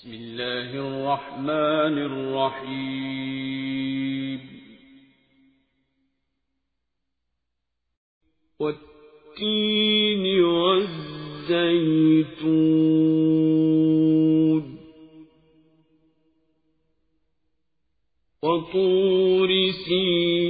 بسم الله الرحمن الرحيم. والتين والزيتون. وطور سينين.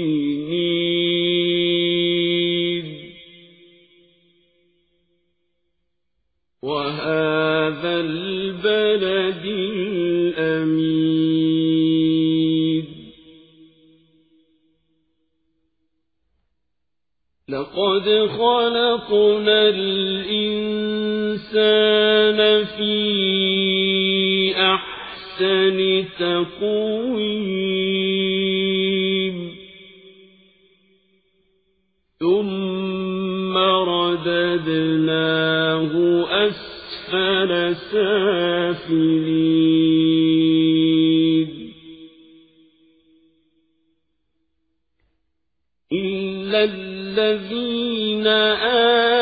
وهذا البلد الأمين. لقد خلقنا الإنسان في أحسن تقويم. ثم رددناه أسفل سافلين إلا الذين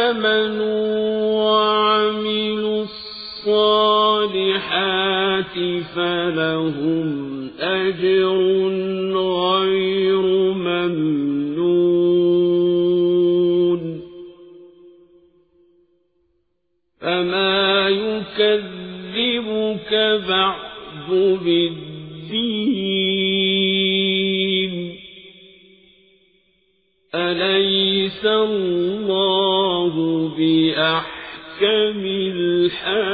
آمنوا وعملوا الصالحات فلهم أجر فما يكذبك بعد بالدين. أليس الله بأحكم الحاكمين؟